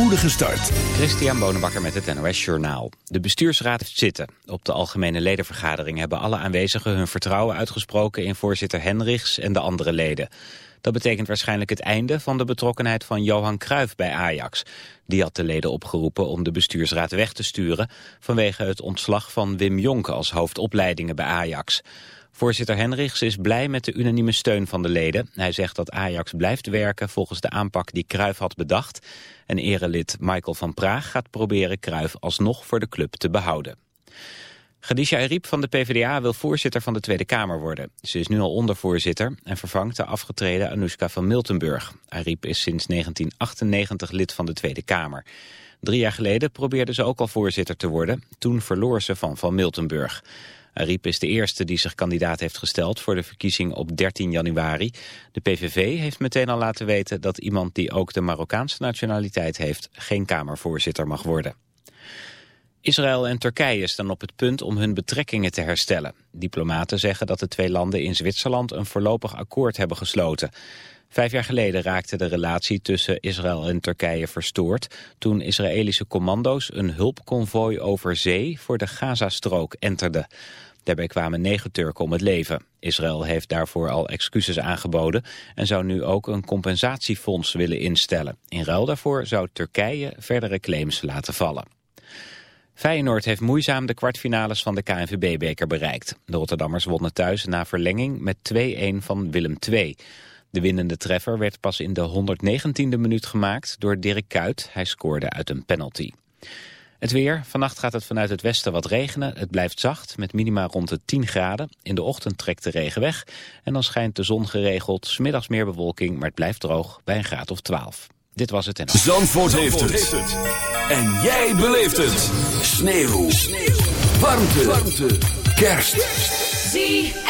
spoedige start. Christian Bonenbakker met het NOS Journaal. De bestuursraad heeft zitten. Op de algemene ledenvergadering hebben alle aanwezigen hun vertrouwen uitgesproken in voorzitter Henrichs en de andere leden. Dat betekent waarschijnlijk het einde van de betrokkenheid van Johan Cruijff bij Ajax. Die had de leden opgeroepen om de bestuursraad weg te sturen vanwege het ontslag van Wim Jonk als hoofdopleidingen bij Ajax. Voorzitter Henrichs is blij met de unanieme steun van de leden. Hij zegt dat Ajax blijft werken volgens de aanpak die Cruijff had bedacht. En erelid Michael van Praag gaat proberen Cruijff alsnog voor de club te behouden. Khadija Ariep van de PvdA wil voorzitter van de Tweede Kamer worden. Ze is nu al ondervoorzitter en vervangt de afgetreden Anoushka van Miltenburg. Ariep is sinds 1998 lid van de Tweede Kamer. Drie jaar geleden probeerde ze ook al voorzitter te worden. Toen verloor ze van Van Miltenburg. Ariep is de eerste die zich kandidaat heeft gesteld voor de verkiezing op 13 januari. De PVV heeft meteen al laten weten dat iemand die ook de Marokkaanse nationaliteit heeft geen Kamervoorzitter mag worden. Israël en Turkije staan op het punt om hun betrekkingen te herstellen. Diplomaten zeggen dat de twee landen in Zwitserland een voorlopig akkoord hebben gesloten. Vijf jaar geleden raakte de relatie tussen Israël en Turkije verstoord... toen Israëlische commando's een hulpconvooi over zee voor de Gazastrook enterden. Daarbij kwamen negen Turken om het leven. Israël heeft daarvoor al excuses aangeboden... en zou nu ook een compensatiefonds willen instellen. In ruil daarvoor zou Turkije verdere claims laten vallen. Feyenoord heeft moeizaam de kwartfinales van de KNVB-beker bereikt. De Rotterdammers wonnen thuis na verlenging met 2-1 van Willem II. De winnende treffer werd pas in de 119e minuut gemaakt door Dirk Kuyt. Hij scoorde uit een penalty. Het weer. Vannacht gaat het vanuit het westen wat regenen. Het blijft zacht, met minima rond de 10 graden. In de ochtend trekt de regen weg. En dan schijnt de zon geregeld. Smiddags meer bewolking, maar het blijft droog bij een graad of 12. Dit was het en... Zandvoort, Zandvoort heeft, het. En jij beleeft het. Sneeuw. Sneeuw. Warmte. Warmte. Kerst. ZFM.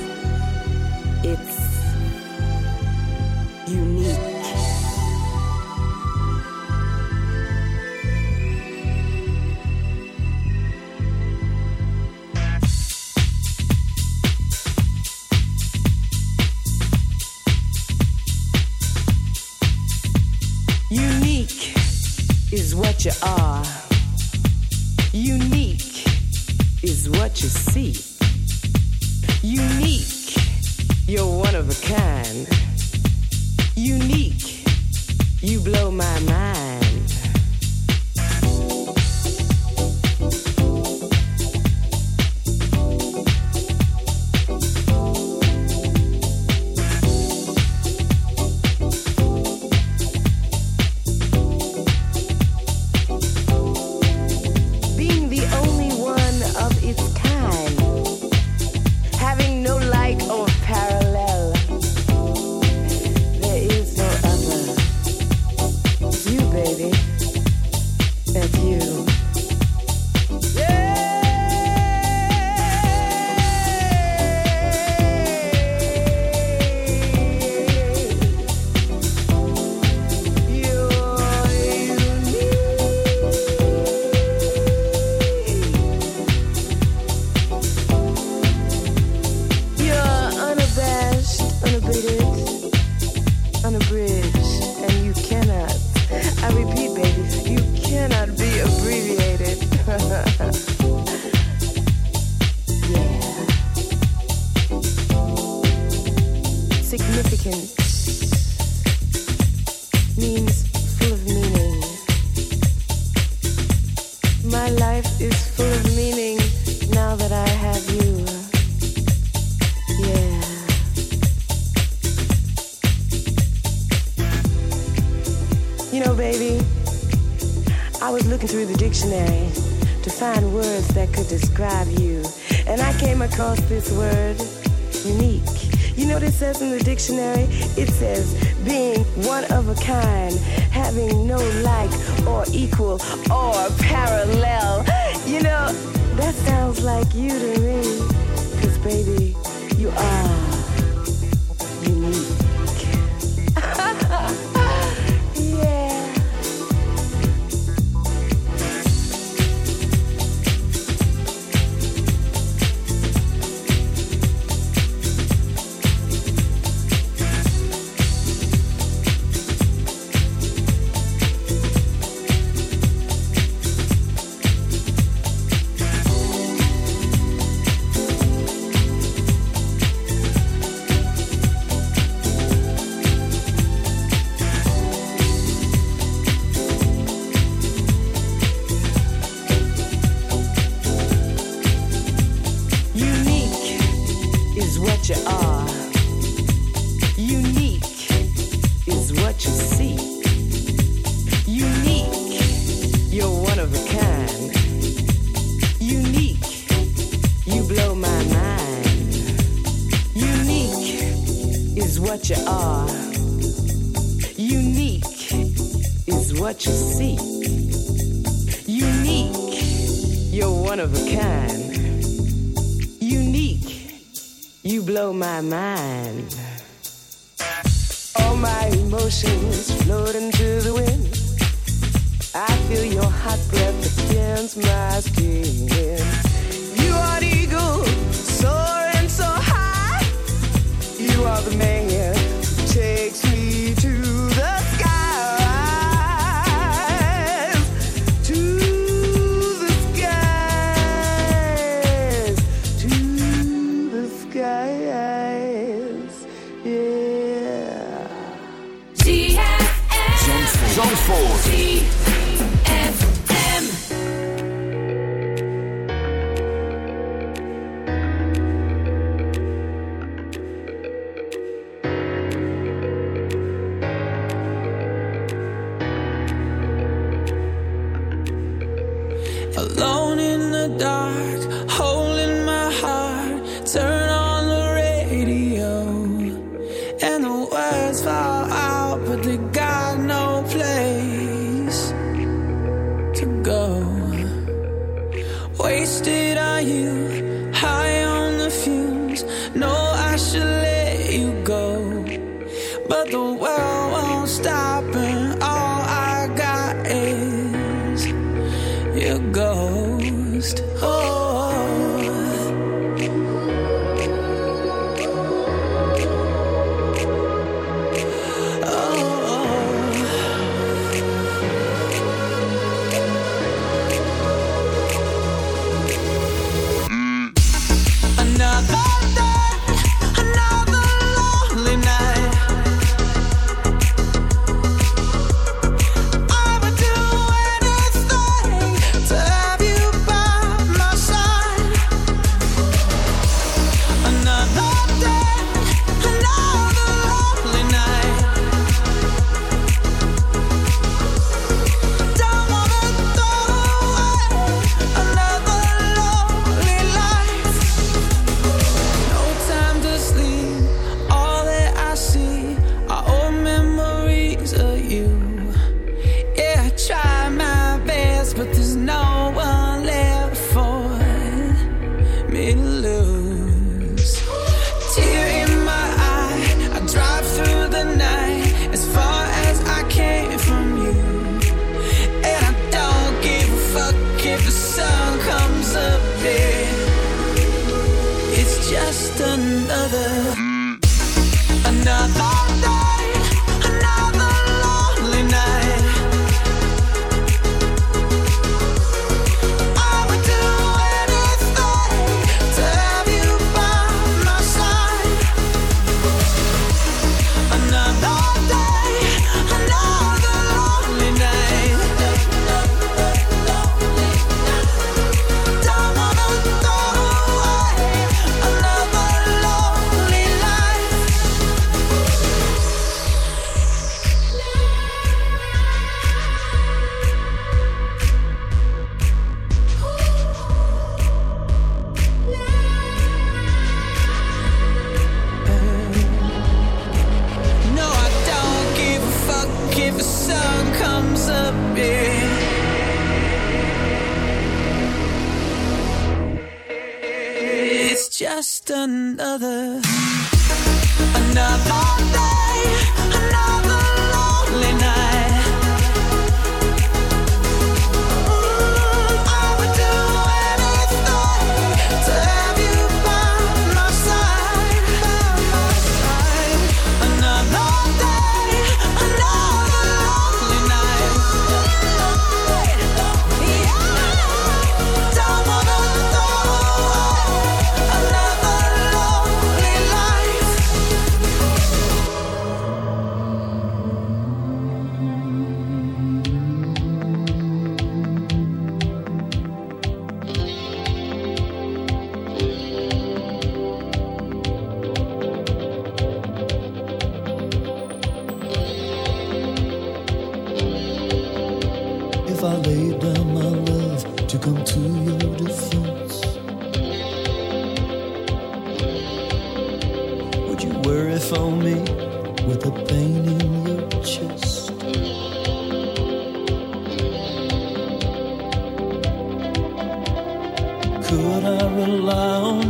to see.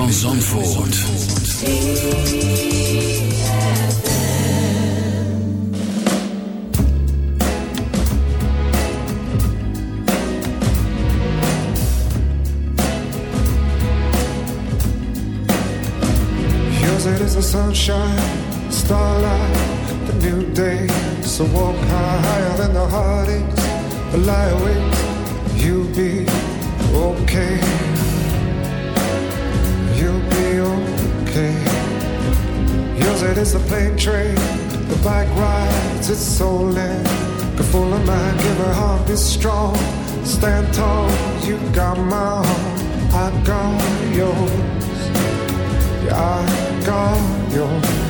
van Zandvoort. Yours it is the sunshine, starlight, the new day. So walk higher than the heartaches, the lie awake. You'll be okay. is a plane train. The bike rides its so in. The full of mind, give her heart is strong. Stand tall, you got my heart. I got yours. Yeah, I got yours.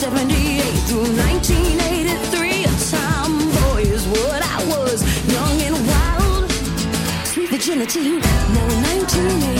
78 through 1983, a tomboy is what I was, young and wild, sweet virginity. Now 1980.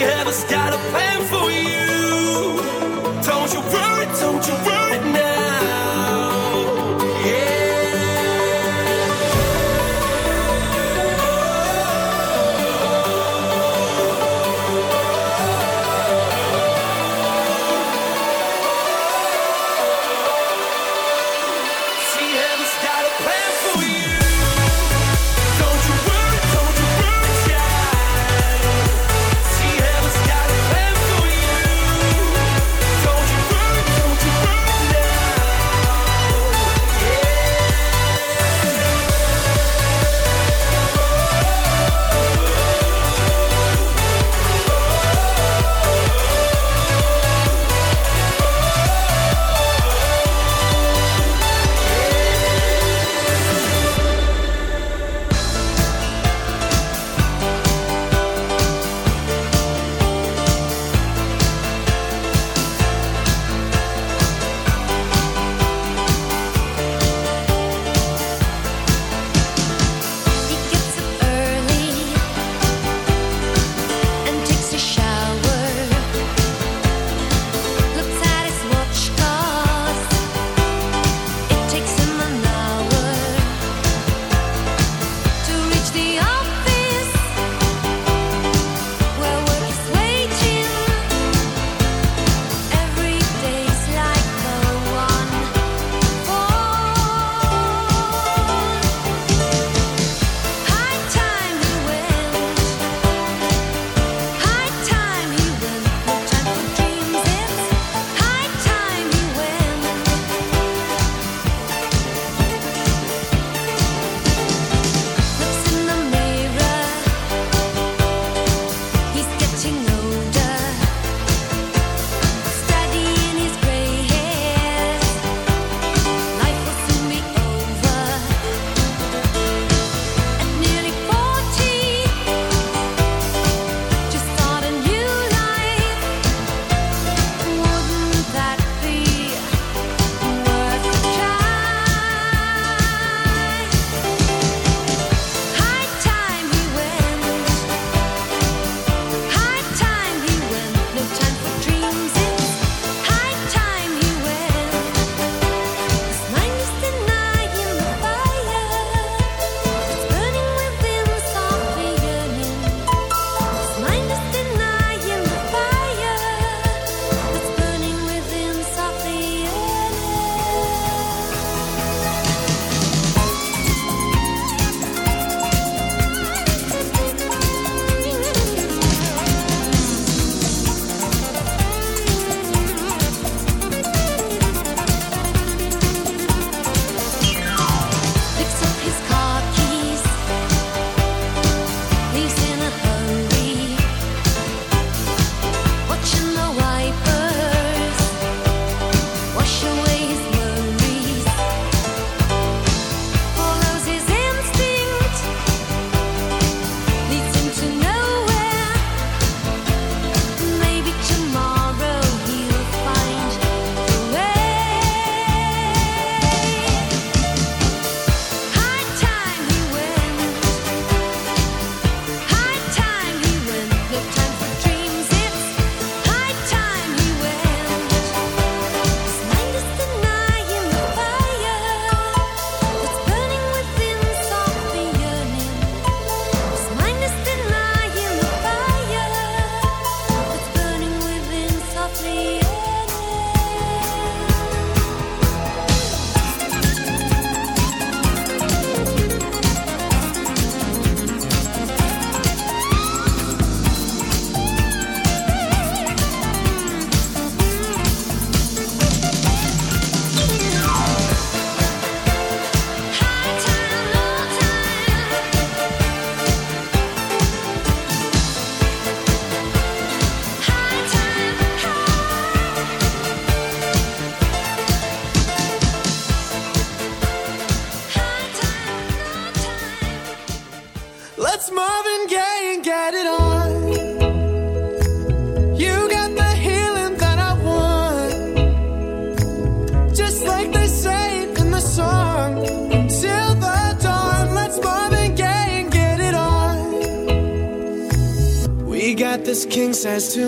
Heaven's got a plan for you. Don't you worry. King to